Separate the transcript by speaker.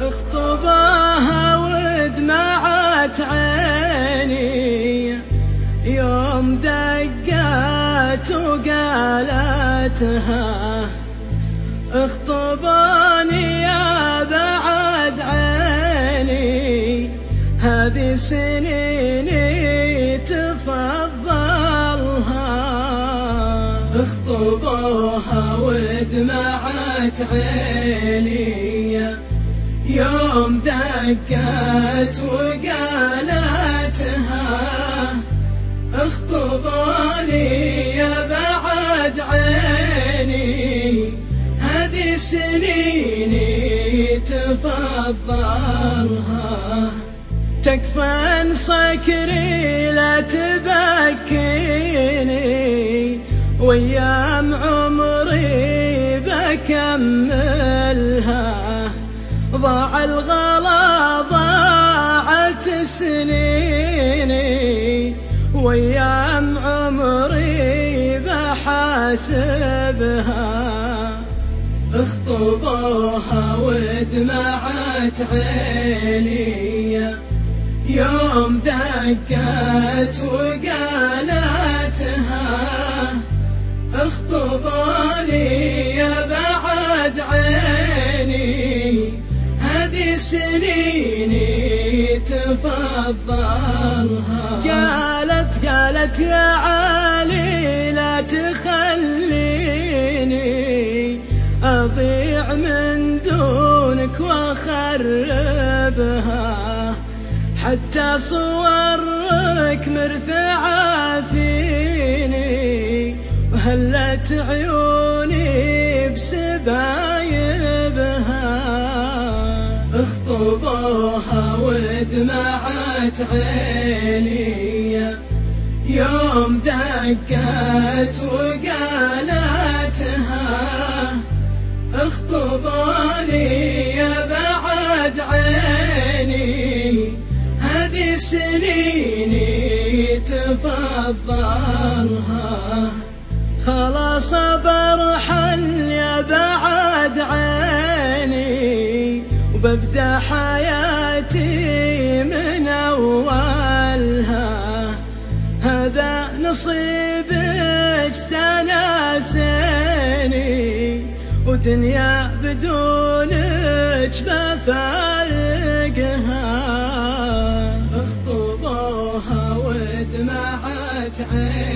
Speaker 1: اخطباها ودمعت عيني. يوم دقت وقالتها اخطباني يا بعد عيني. هذه سنيني ودمعت عيني يوم دقت وقالتها اخطباني يا بعد عيني. هذه سنيني تفضلها. تكفى سكري لا تبكيني. وايام عمري بكملها ضاع الغلا ضاعت سنيني. وأيام عمري بحاسبها. اخطبوها ودمعت عيني. يوم دقت وقالتها قالت قالت يا علي لا تخليني أضيع من دونك وأخربها. حتى صورك مرتعى فيني وهلت عيوني بسبايبها. اخطبوها ودمعت عيني يوم دقت وقالتها اخطباني يا بعد عيني. هذه سنيني تفضلها. خلاص برحل يا بعد عيني وببدأ حياتي نصيبك استانسيني ودنيا بدونك ما فارقها. خطوبوها ودمعت عيني.